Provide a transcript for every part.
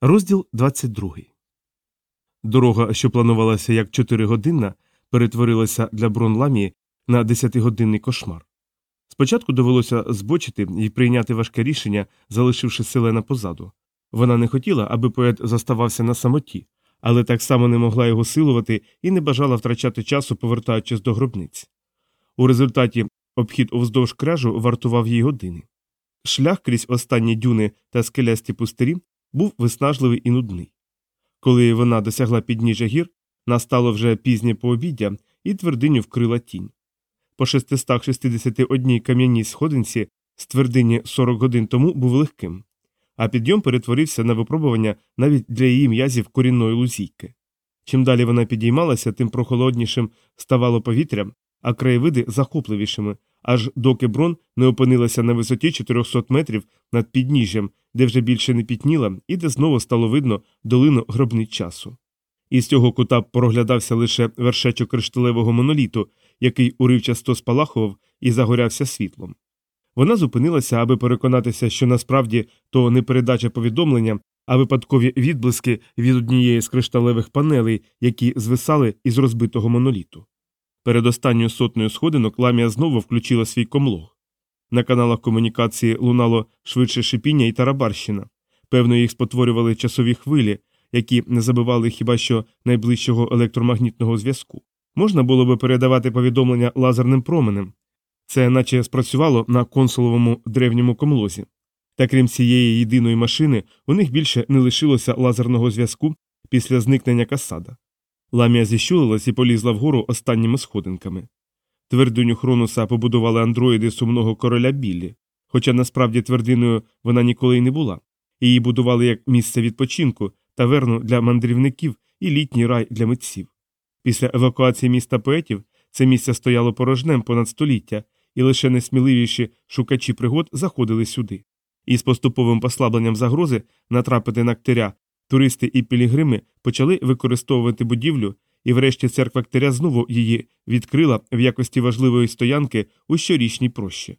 Розділ 22. Дорога, що планувалася як 4-годинна, перетворилася для Бронламії на 10-годинний кошмар. Спочатку довелося збочити і прийняти важке рішення, залишивши селена позаду. Вона не хотіла, аби поет заставався на самоті, але так само не могла його силувати і не бажала втрачати часу, повертаючись до гробниць. У результаті обхід уздовж кряжу вартував їй години. Шлях крізь останні дюни та скелясті пустирі був виснажливий і нудний. Коли вона досягла підніжжя гір, настало вже пізнє пообіддя, і твердиню вкрила тінь. По 661 кам'яній сходинці з твердині 40 годин тому був легким, а підйом перетворився на випробування навіть для її м'язів корінної лузійки. Чим далі вона підіймалася, тим прохолоднішим ставало повітря, а краєвиди захопливішими, аж доки брон не опинилася на висоті 400 метрів над підніжжям, де вже більше не пітніла, і де знову стало видно долину гробниць часу. Із цього кута проглядався лише вершечок кришталевого моноліту, який уривчасто спалахував і загорявся світлом. Вона зупинилася, аби переконатися, що насправді то не передача повідомлення, а випадкові відблиски від однієї з кришталевих панелей, які звисали із розбитого моноліту. Перед останньою сотнею сходинок ламія знову включила свій комлог. На каналах комунікації лунало швидше шипіння і тарабарщина. Певно, їх спотворювали часові хвилі, які не забивали хіба що найближчого електромагнітного зв'язку. Можна було би передавати повідомлення лазерним променем. Це наче спрацювало на консуловому древньому комлозі. Та крім цієї єдиної машини, у них більше не лишилося лазерного зв'язку після зникнення касада. Ламія зіщулилась і полізла вгору останніми сходинками. Твердиню Хронуса побудували андроїди сумного короля Біллі, хоча насправді твердиною вона ніколи й не була. Її будували як місце відпочинку, таверну для мандрівників і літній рай для митців. Після евакуації міста поетів це місце стояло порожнем понад століття, і лише несміливіші шукачі пригод заходили сюди. І з поступовим послабленням загрози натрапити на ктиря туристи і пілігрими почали використовувати будівлю, і врешті церква ктиря знову її відкрила в якості важливої стоянки у щорічній прощі.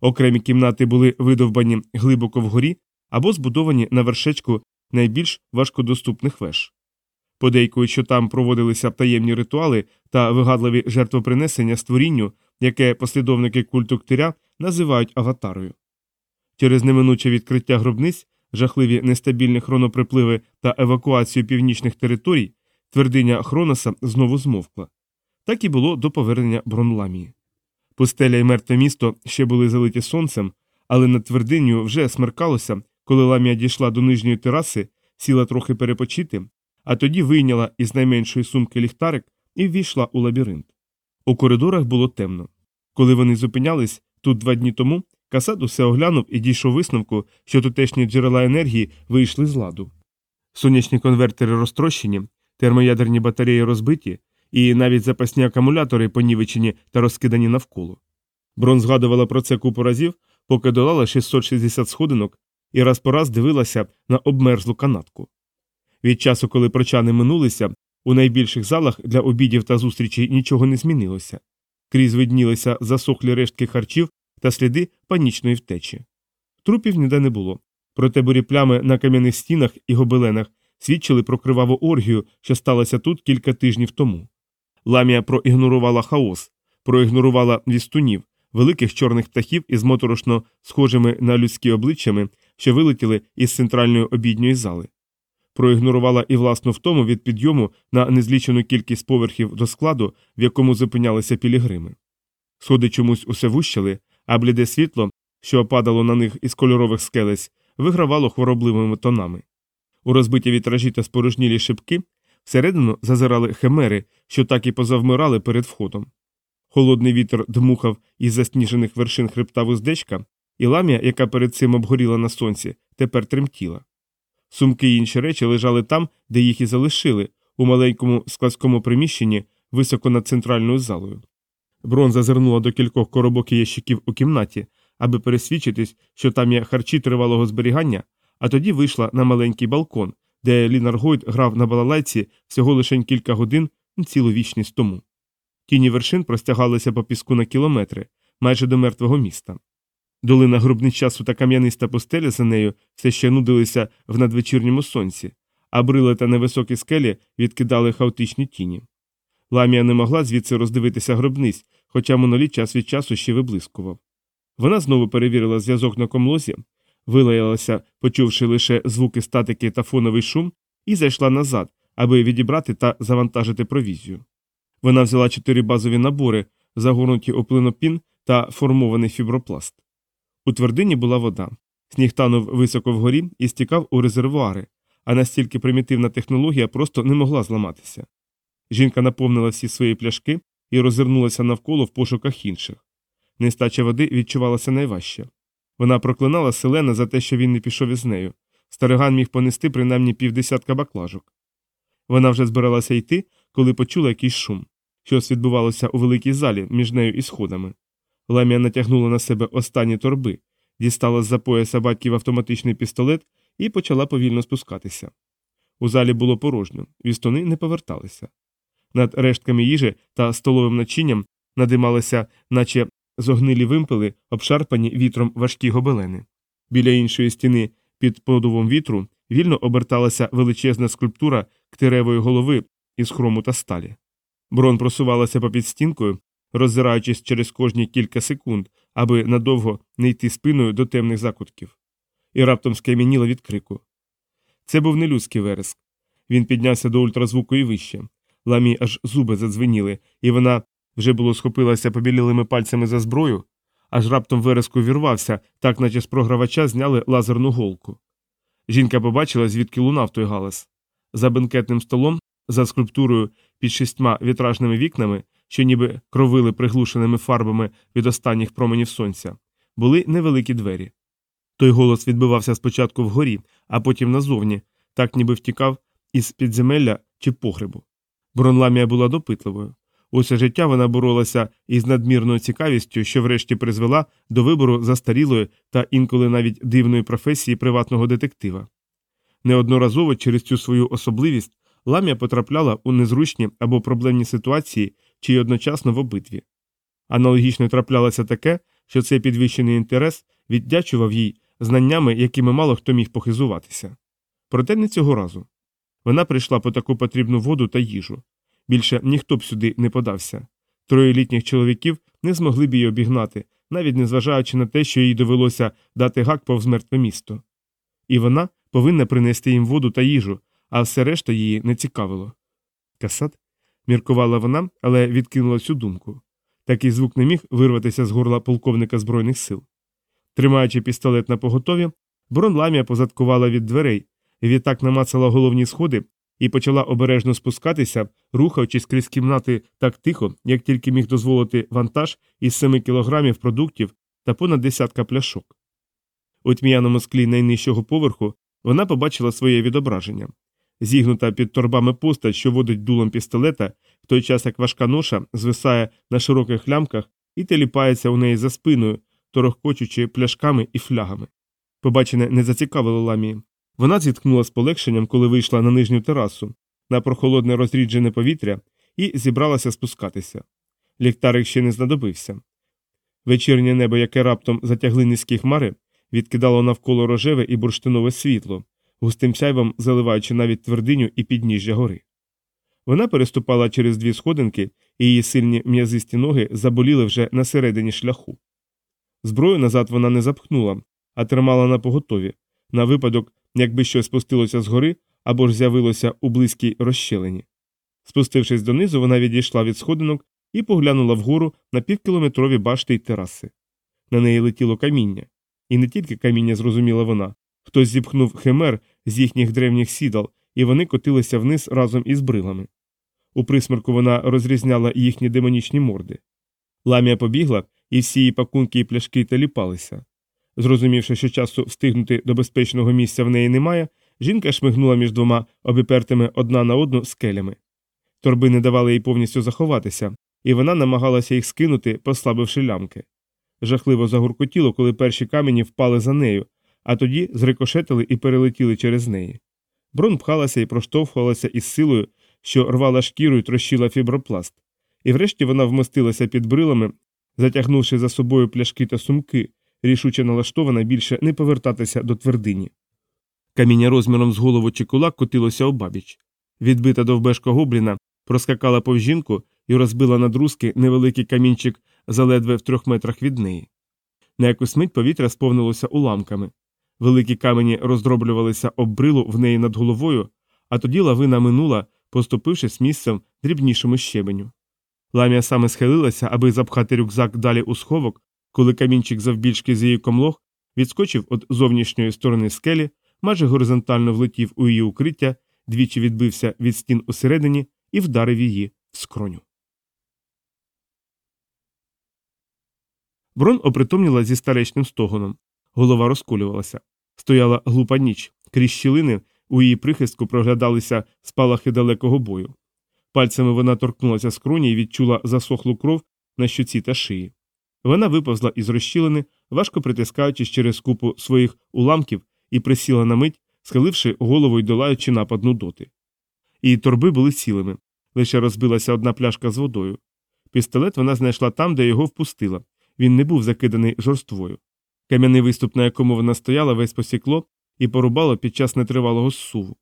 Окремі кімнати були видовбані глибоко вгорі або збудовані на вершечку найбільш важкодоступних веж. Подейкують, що там проводилися таємні ритуали та вигадливі жертвопринесення створінню, яке послідовники культу ктиря називають аватарою. Через неминуче відкриття гробниць, жахливі нестабільні хроноприпливи та евакуацію північних територій, твердиня Хроноса знову змовкла. Так і було до повернення Бронламії. Пустеля і мертве місто ще були залиті сонцем, але над твердиню вже смеркалося, коли ламія дійшла до нижньої тераси, сіла трохи перепочити, а тоді вийняла із найменшої сумки ліхтарик і ввійшла у лабіринт. У коридорах було темно. Коли вони зупинялись тут два дні тому, Касад усе оглянув і дійшов висновку, що тутешні джерела енергії вийшли з ладу. Сонячні конвертери розтрощені, термоядерні батареї розбиті, і навіть запасні акумулятори понівечені та розкидані навколо. Брон згадувала про це купу разів, поки долала 660 сходинок і раз по раз дивилася на обмерзлу канатку. Від часу, коли прочани минулися, у найбільших залах для обідів та зустрічей нічого не змінилося. Крізь виднілися засохлі рештки харчів та сліди панічної втечі. Трупів ніде не було, проте бурі плями на кам'яних стінах і гобеленах свідчили про криваву оргію, що сталося тут кілька тижнів тому. Ламія проігнорувала хаос, проігнорувала вістунів, великих чорних птахів із моторошно схожими на людські обличчями, що вилетіли із центральної обідньої зали. Проігнорувала і власну втому від підйому на незлічену кількість поверхів до складу, в якому зупинялися пілігрими. Сходи чомусь усе вущали, а бліде світло, що опадало на них із кольорових скелець, вигравало хворобливими тонами. У розбиті вітражі та спорожнілі шибки всередину зазирали химери, що так і позавмирали перед входом. Холодний вітер дмухав із засніжених вершин хребта вуздечка, і ламія, яка перед цим обгоріла на сонці, тепер тремтіла. Сумки й інші речі лежали там, де їх і залишили, у маленькому складському приміщенні, високо над центральною залою. Брон зазирнула до кількох коробок і ящиків у кімнаті, аби пересвідчитись, що там є харчі тривалого зберігання, а тоді вийшла на маленький балкон, де Лінар Гойд грав на балалайці всього лише кілька годин цілу вічність тому. Тіні вершин простягалися по піску на кілометри, майже до мертвого міста. Долина гробничасу та кам'яниста пустеля за нею все ще нудилися в надвечірньому сонці, а брили та невисокі скелі відкидали хаотичні тіні. Ламія не могла звідси роздивитися гробниць, хоча моноліт час від часу ще виблискував. Вона знову перевірила зв'язок на комлозі, вилаялася, почувши лише звуки статики та фоновий шум, і зайшла назад, аби відібрати та завантажити провізію. Вона взяла чотири базові набори, загорнуті у плинопін та формований фібропласт. У твердині була вода. Сніг танув високо вгорі і стікав у резервуари, а настільки примітивна технологія просто не могла зламатися. Жінка наповнила всі свої пляшки і розвернулася навколо в пошуках інших. Нестача води відчувалася найважче. Вона проклинала селена за те, що він не пішов із нею. Стариган міг понести принаймні півдесятка баклажок. Вона вже збиралася йти, коли почула якийсь шум. Щось відбувалося у великій залі між нею і сходами. Ламія натягнула на себе останні торби, дістала з за пояса батьків автоматичний пістолет і почала повільно спускатися. У залі було порожньо, вістони не поверталися. Над рештками їжі та столовим начинням надималися, наче зогнилі вимпели, обшарпані вітром важкі гобелени. Біля іншої стіни під подувом вітру вільно оберталася величезна скульптура ктиревої голови із хрому та сталі. Брон просувалася попід стінкою, роззираючись через кожні кілька секунд, аби надовго не йти спиною до темних закутків. І раптом скам'яніла від крику. Це був не людський вереск. Він піднявся до ультразвуку і вище. Ламі аж зуби задзвеніли, і вона вже було схопилася побілілими пальцями за зброю, аж раптом вереску вірвався, так наче з програвача зняли лазерну голку. Жінка побачила, звідки лунав той галас. За бенкетним столом, за скульптурою під шістьма вітражними вікнами, що ніби кровили приглушеними фарбами від останніх променів сонця, були невеликі двері. Той голос відбивався спочатку вгорі, а потім назовні, так ніби втікав із підземелля чи погребу. Бронламія була допитливою. Усе життя вона боролася із надмірною цікавістю, що врешті призвела до вибору застарілої та інколи навіть дивної професії приватного детектива. Неодноразово через цю свою особливість ламія потрапляла у незручні або проблемні ситуації чи й одночасно в обидві. Аналогічно траплялося таке, що цей підвищений інтерес віддячував їй знаннями, якими мало хто міг похизуватися. Проте не цього разу. Вона прийшла по таку потрібну воду та їжу. Більше ніхто б сюди не подався. Троє літніх чоловіків не змогли б її обігнати, навіть незважаючи на те, що їй довелося дати гак повз мертве місто. І вона повинна принести їм воду та їжу, а все решта її не цікавило. Касат? міркувала вона, але відкинула цю думку. Такий звук не міг вирватися з горла полковника Збройних сил. Тримаючи пістолет на поготові, Бронламія позадкувала від дверей, відтак намацала головні сходи і почала обережно спускатися, рухаючись крізь кімнати так тихо, як тільки міг дозволити вантаж із 7 кілограмів продуктів та понад десятка пляшок. У тьмяному склі найнижчого поверху вона побачила своє відображення. Зігнута під торбами постать, що водить дулом пістолета, в той час як важка ноша звисає на широких лямках і теліпається у неї за спиною, торохкочучи пляшками і флягами. Побачене не зацікавило ламії. Вона зіткнула з полегшенням, коли вийшла на нижню терасу, на прохолодне розріджене повітря, і зібралася спускатися. Ліхтарик ще не знадобився. Вечірнє небо, яке раптом затягли низькі хмари, відкидало навколо рожеве і бурштинове світло, густим сяйвом заливаючи навіть твердиню і підніжжя гори. Вона переступала через дві сходинки, і її сильні м'язисті ноги заболіли вже на середині шляху. Зброю назад вона не запхнула, а тримала на поготові, на випадок, якби щось спустилося згори або ж з'явилося у близькій розщелині. Спустившись донизу, вона відійшла від сходинок і поглянула вгору на півкілометрові башти й тераси. На неї летіло каміння. І не тільки каміння зрозуміла вона, хтось зіпхнув химер з їхніх древніх сідал, і вони котилися вниз разом із брилами. У присмерку вона розрізняла їхні демонічні морди. Ламія побігла, і всі її пакунки і пляшки теліпалися. Зрозумівши, що часу встигнути до безпечного місця в неї немає, жінка шмигнула між двома обіпертими одна на одну скелями. Торби не давали їй повністю заховатися, і вона намагалася їх скинути, послабивши лямки. Жахливо загуркотіло, коли перші камені впали за нею, а тоді зрикошетили і перелетіли через неї. Брон пхалася і проштовхувалася із силою, що рвала шкіру і трощила фібропласт, і врешті вона вмостилася під брилами, затягнувши за собою пляшки та сумки, рішуче налаштована більше не повертатися до твердині. Каміння розміром з голову чи кулак котилося обабіч. Відбита довбешка гобліна проскакала повз жінку і розбила на друзки невеликий камінчик заледве в трьох метрах від неї. На якусь мить повітря сповнилося уламками. Великі камені роздроблювалися об брилу в неї над головою, а тоді лавина минула, поступившись місцем дрібнішому щебеню. Ламія саме схилилася, аби запхати рюкзак далі у сховок, коли камінчик завбільшки з її комлог відскочив від зовнішньої сторони скелі, майже горизонтально влетів у її укриття, двічі відбився від стін усередині і вдарив її в скроню. Брон опритомніла зі старечним стогоном. Голова розколювалася. Стояла глупа ніч, крізь щілини у її прихистку проглядалися спалахи далекого бою. Пальцями вона торкнулася скроні і відчула засохлу кров на щоці та шиї. Вона виповзла із розщілини, важко притискаючись через купу своїх уламків, і присіла на мить, схиливши голову й долаючи напад нудоти. Її торби були цілими, лише розбилася одна пляшка з водою. Пістолет вона знайшла там, де його впустила. Він не був закиданий жорствою. Кам'яний виступ, на якому вона стояла, весь посікло і порубало під час нетривалого зсуву.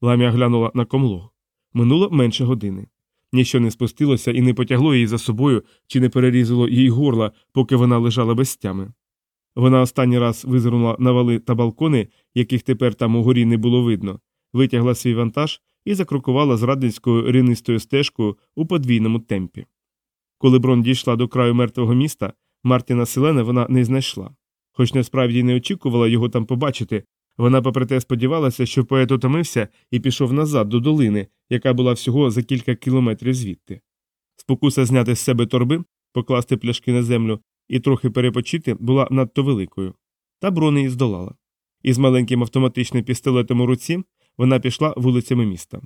Ламія глянула на комлог. Минуло менше години. Ніщо не спустилося і не потягло її за собою чи не перерізало їй горла, поки вона лежала без тями. Вона останній раз визирнула на вали та балкони, яких тепер там угорі не було видно, витягла свій вантаж і закрокувала з радницькою ринистою стежкою у подвійному темпі. Коли Брон дійшла до краю мертвого міста, Мартіна Селена вона не знайшла. Хоч насправді не очікувала його там побачити, вона, попри те, сподівалася, що поет утомився і пішов назад до долини, яка була всього за кілька кілометрів звідти. Спокуса зняти з себе торби, покласти пляшки на землю і трохи перепочити була надто великою. Та брони здолала. Із маленьким автоматичним пістолетом у руці вона пішла вулицями міста.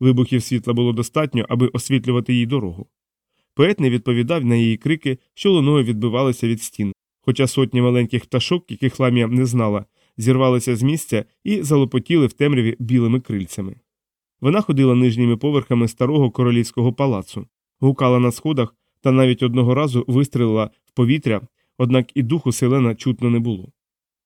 Вибухів світла було достатньо, аби освітлювати їй дорогу. Поет не відповідав на її крики, що луною відбивалися від стін, хоча сотні маленьких пташок, яких ламія не знала, зірвалися з місця і залопотіли в темряві білими крильцями. Вона ходила нижніми поверхами старого королівського палацу, гукала на сходах та навіть одного разу вистрелила в повітря, однак і духу селена чутно не було.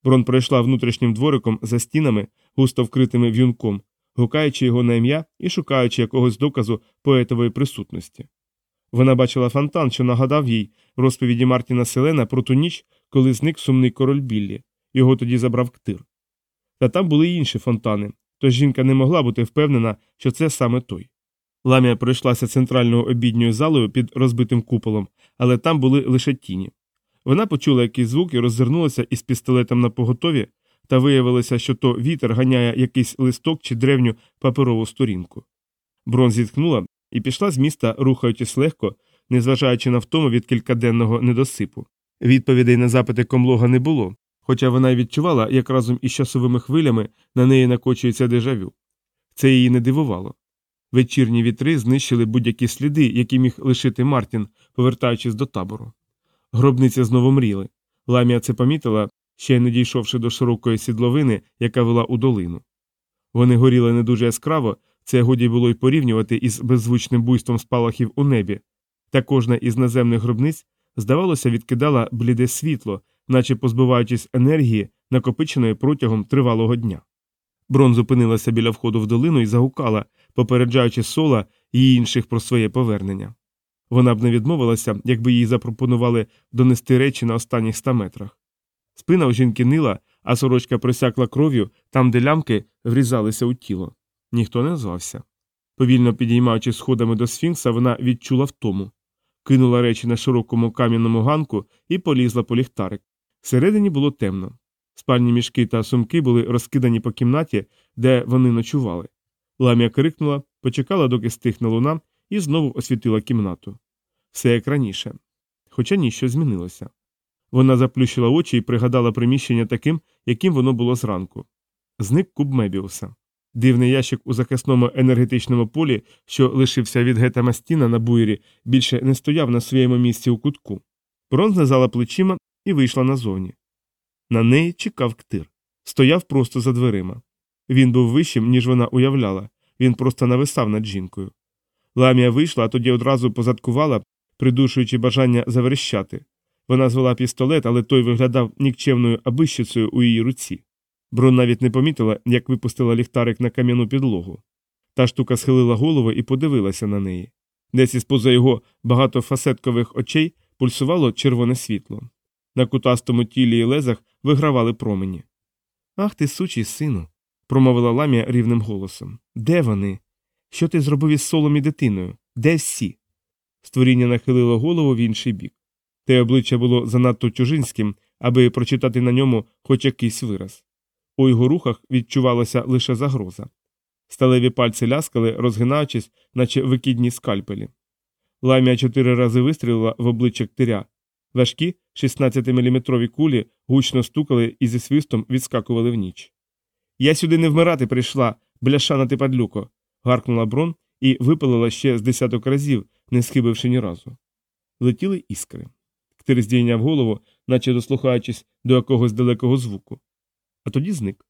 Брон пройшла внутрішнім двориком за стінами, густо вкритими в'юнком, гукаючи його на ім'я і шукаючи якогось доказу поетової присутності. Вона бачила фонтан, що нагадав їй розповіді Мартіна Селена про ту ніч, коли зник сумний король Біллі, його тоді забрав ктир. Та там були й інші фонтани, тож жінка не могла бути впевнена, що це саме той. Ламія пройшлася центральною обідньою залою під розбитим куполом, але там були лише тіні. Вона почула якийсь звук і роззирнулася із пістолетом на поготові, та виявилося, що то вітер ганяє якийсь листок чи древню паперову сторінку. Брон зіткнула і пішла з міста, рухаючись легко, незважаючи на втому від кількаденного недосипу. Відповідей на запити комлога не було, хоча вона й відчувала, як разом із часовими хвилями на неї накочується дежавю. Це її не дивувало. Вечірні вітри знищили будь-які сліди, які міг лишити Мартін, повертаючись до табору. Гробниці знову мріли. Ламія це помітила, ще не дійшовши до широкої сідловини, яка вела у долину. Вони горіли не дуже яскраво, це годі було й порівнювати із беззвучним буйством спалахів у небі, та кожна із наземних гробниць, здавалося, відкидала бліде світло, наче позбуваючись енергії, накопиченої протягом тривалого дня. Брон зупинилася біля входу в долину і загукала, попереджаючи сола і інших про своє повернення. Вона б не відмовилася, якби їй запропонували донести речі на останніх ста метрах. Спина у жінки нила, а сорочка просякла кров'ю там, де лямки врізалися у тіло. Ніхто не звався. Повільно підіймаючи сходами до сфінкса, вона відчула втому, кинула речі на широкому кам'яному ганку і полізла по ліхтарик. Всередині було темно. Спальні мішки та сумки були розкидані по кімнаті, де вони ночували. Ламія крикнула, почекала, доки стихне луна, і знову освітила кімнату. Все як раніше. Хоча ніщо змінилося. Вона заплющила очі і пригадала приміщення таким, яким воно було зранку. Зник куб Мебіуса. Дивний ящик у захисному енергетичному полі, що лишився від гета Мастіна на буйрі, більше не стояв на своєму місці у кутку. Брон знизала плечима і вийшла назовні. На неї чекав ктир. Стояв просто за дверима. Він був вищим, ніж вона уявляла, він просто нависав над жінкою. Ламія вийшла, а тоді одразу позадкувала, придушуючи бажання заверещати. Вона звела пістолет, але той виглядав нікчемною абищицею у її руці. Брон навіть не помітила, як випустила ліхтарик на кам'яну підлогу. Та штука схилила голову і подивилася на неї. Десь із поза його багатофасеткових очей пульсувало червоне світло. На кутастому тілі і лезах вигравали промені. Ах ти, сучий сину, промовила ламія рівним голосом. Де вони? Що ти зробив із солом і дитиною? Де всі? Створіння нахилило голову в інший бік. Те обличчя було занадто чужинським, аби прочитати на ньому хоч якийсь вираз. У його рухах відчувалася лише загроза. Сталеві пальці ляскали, розгинаючись, наче викидні скальпелі. Ламія чотири рази вистрілила в обличчя ктиря. Важкі 16-мм кулі гучно стукали і зі свистом відскакували в ніч. Я сюди не вмирати прийшла, бляшана ти падлюко. гаркнула брон і випалила ще з десяток разів, не схибивши ні разу. Летіли іскри. Ктир здійняв голову, наче дослухаючись до якогось далекого звуку. А тоді зник.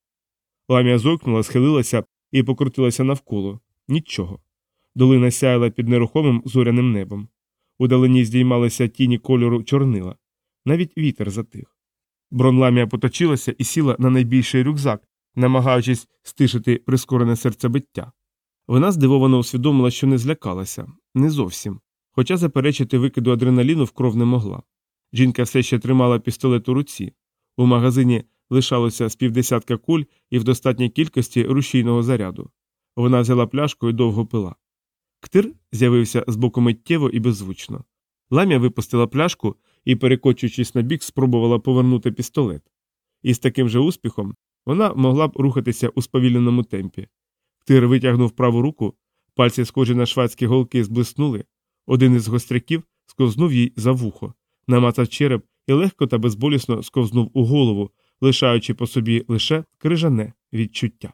Ламія зойкнула, схилилася і покрутилася навколо. Нічого. Долина сяяла під нерухомим зоряним небом. Удалині здіймалися тіні кольору чорнила. Навіть вітер затих. Бронламія поточилася і сіла на найбільший рюкзак, намагаючись стишити прискорене серцебиття. Вона здивовано усвідомила, що не злякалася, не зовсім, хоча заперечити викиду адреналіну в кров не могла. Жінка все ще тримала пістолет у руці. У магазині лишалося з півдесятка куль і в достатній кількості рушійного заряду. Вона взяла пляшку і довго пила. Ктир з'явився з боку миттєво і беззвучно. Ламія випустила пляшку і, перекочуючись на бік, спробувала повернути пістолет. І з таким же успіхом вона могла б рухатися у сповільненому темпі. Ктир витягнув праву руку, пальці, схожі на швадські голки, зблиснули. Один із гостряків сковзнув їй за вухо, намацав череп і легко та безболісно сковзнув у голову, лишаючи по собі лише крижане відчуття.